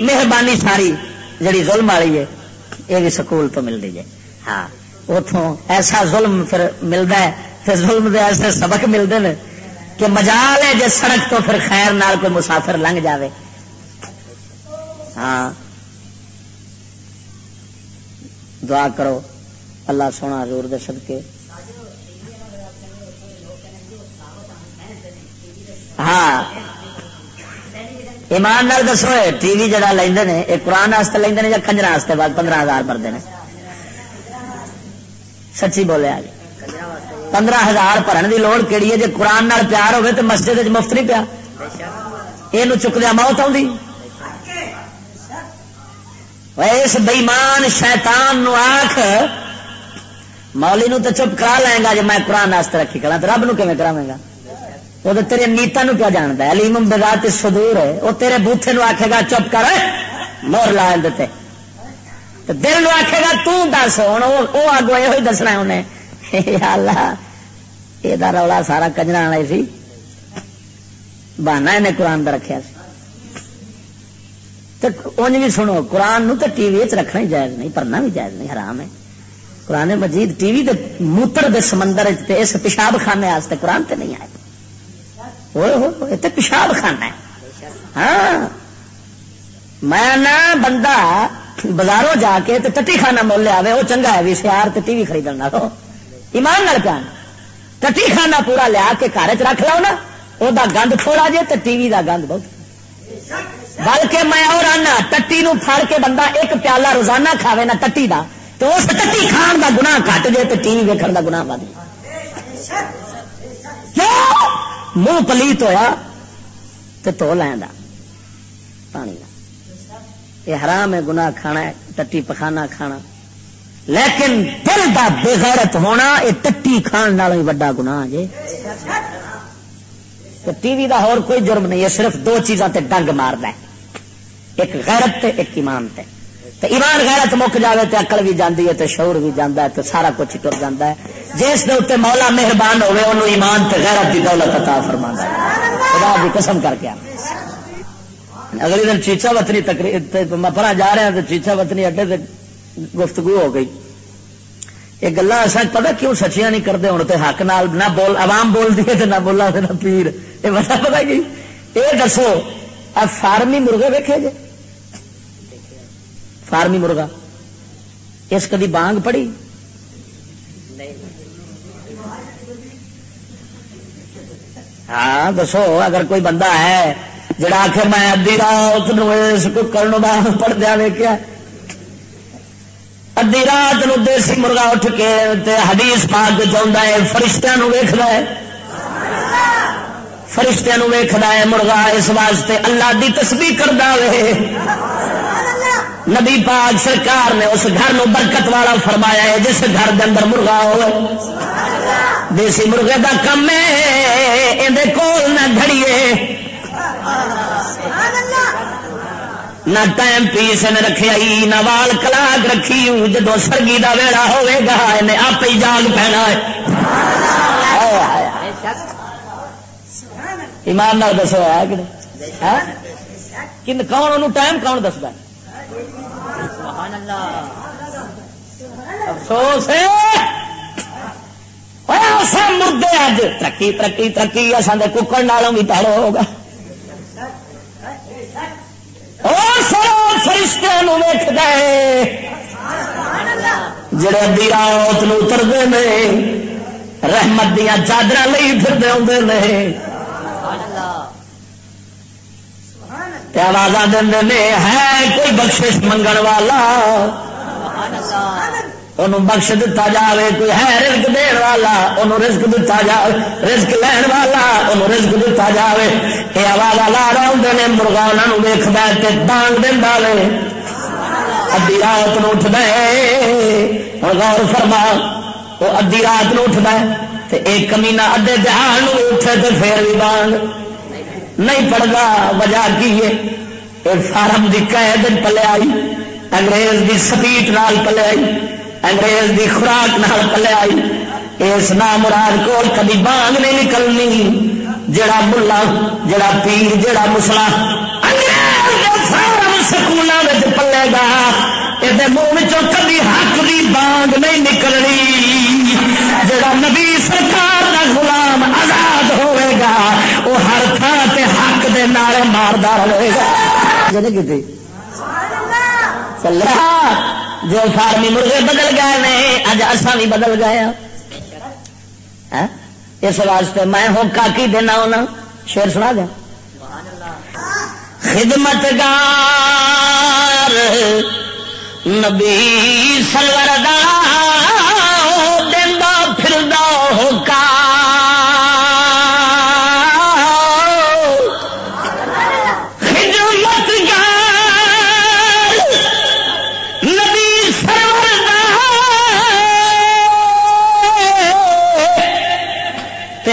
مہربانی ساری، جڑی ظلم والی ہے، یہ بھی سکول تو مل رہی ہے۔ ہاں اتوں ایسا ظلم پھر ملتا ہے، پھر ظلم دے ایسے سبق ملتے ہیں کہ مجال ہے جی سڑک تو پھر خیر نال کوئی مسافر لنگ جاوے۔ ہاں دعا کرو، اللہ سونا زور دے صدقے۔ ہاں ایمان نال دسو ٹی وی جڑا لیندے نے یہ قرآن واسطے لیندے نے یا کنجر واسطے؟ بعد پندرہ ہزار بھرتے ہیں سچی بولے آج۔ پندرہ ہزار بھرن کی لوڑ کہڑی ہے؟ جی قرآن نال پیار ہوے تو مسجد مفت نہیں پیا۔ یہ چکدیا موت آئی اس بئیمان شیطان نو آخ مولی نو تو چپ کرا لیں گا جی میں قرآن واسطے رکھی کرا تو رب نو کیون کرا گا وہ تو تیرے نیتا نو کیا جانتا ہے؟ علیم بذات سدور ہے۔ وہ تیرے بوتھے نو آکھے گا، چپ کر۔ مور لا دیتے دل نو آکھے گا، تو دس۔ ہوں وہ آگو یہ دسنا انہیں۔ اللہ یہ رولا سارا کجرا والا سی۔ بہانا انہیں قرآن کا رکھا سی۔ انج بھی سنو، قرآن نو تو ٹی وی رکھنا ہی جائز نہیں، پڑھنا بھی جائز نہیں، حرام ہے۔ قرآن مجید ٹی وی موتر دے سمندر اس پیشاب خانے قرآن تے نہیں آئے۔ تو پیشاب خانا ہے۔ ہاں۔ میں نہ بندہ بازاروں جا کے ٹٹی خانہ مول لیا وہ چنگا ہے، بھی سیار ٹی وی خریدنا لو ایمان نال کیا ٹٹی خانہ پورا لیا کے گھر چ رکھ لو نا وہ گند تھوڑا جے تو ٹی وی کا گند بہت۔ بلکہ میں اور آنا ٹٹی نو پھڑ کے بندہ ایک پیالہ روزانہ کھاوے نا ٹٹی دا، تو اس ٹٹی کھان دا گناہ کٹ جائے تو ٹی وی ویکن دا گناہ بد منہ پلیت ہوا تو تو لینا پانی یہ حرام ہے گناہ کھانا ہے ٹٹی پخانا کھانا لیکن دل دا بےغیرت ہونا یہ ٹٹی کھان ہی وڈا گناہ جی ٹی وی دا اور کوئی جرم نہیں ہے صرف دو چیزاں تے ڈنگ مارد ہے ایک غیرت تے ایک ایمان تے تو ایمان غیرت مک جائے تو اکل بھی جاتی ہے تو شعور بھی جانا ہے تو سارا کچھ ٹر جا ہے۔ جس کے اتنے مولا مہربان ہوے انہوں ایمان تے غیرت کی دولت عطا فرما خدا کی قسم کر کے اگلی دن چیچا وطنی تقریر مفرا جا رہا تو چیچا وطنی اڈے سے گفتگو ہو گئی۔ یہ گلا ایسا پتا کیوں سچیاں نہیں کرتے ہوں تو حق نال نہ بول عوام بول دی نہ بولا نہ پیر۔ یہ پتا پتا کی؟ یہ دسو فارمی مرغے ویکے جی فارمی مرغا۔ اس کدی بانگ پڑی؟ ہاں دسو، اگر کوئی بندہ ہے جڑا آخر میں ادی رات نو پڑھ دیا ویکیا ادی رات نو دیسی مرغا اٹھ کے حدیث پاک چاہتا ہے فرشتہ ویخ ہے۔ فرشتہ ویخ ہے، مرغا اس واسطے اللہ دی تسبیح کرتا وے۔ نبی پاک سرکار نے اس گھر نو برکت والا فرمایا ہے، جس گھر کے اندر مرغا ہو دیسی مرغے کا کم ہے یہ کول نہ گھڑیے۔ نہ ٹائم پیس نے رکھے نہ وال کلاک رکھی۔ جدو سرگی کا ویڑا ہوئے گا، انہیں آپ ہی جاگ پینا ہے۔ ایمان نال دسو، ہے کون ٹائم کون دستا افسوس مردے اج ترقی ترقی ترقی اصل ککڑ نالوں بھی پیڑو ہوگا فرشتے ویٹ گئے جڑے ادی رات اترتے ہیں رحمت دیا چادر لی پھر آدھے آواز دن دے ہے کوئی بخشش منگن والا؟ انہوں بخش دتا جائے کوئی ہے رزق دین والا؟ انہوں رزق دتا جائے رزق لین والا؟ انہوں رزق دتا جائے یہ آواز لا رہے ہوں نے، مرغا انہوں ویخ دے دانگ دینا وے۔ ادی رات نو اٹھ دے ہوں غور فرما وہ ادی رات نو اٹھ دے ایک کمینا ادے دہان اٹھے تو پھر بھی بانگ نہیں پڑھتا وجہ کی ہے؟ فارم کی قید پلے آئی، انگریز دی سپیٹ نال پلے آئی، انگریز دی خوراک نال پلے آئی۔ اس نام مراد کول کبھی بانگ نہیں نکلنی، جڑا ملا، جڑا پیر، جڑا مسلا۔ سکول پلے گا یہ منہ کبھی حق دی بانگ نہیں نکلنی۔ نال ہوئے گا۔ جی چل جو فارمی مرغے بدل گئے نے اج اصا بھی بدل گئے ہاں۔ ہاں؟ اس واسطے میں ہوں کاکی دینا ہونا شیر سنا دیا خدمت گار نبی سلور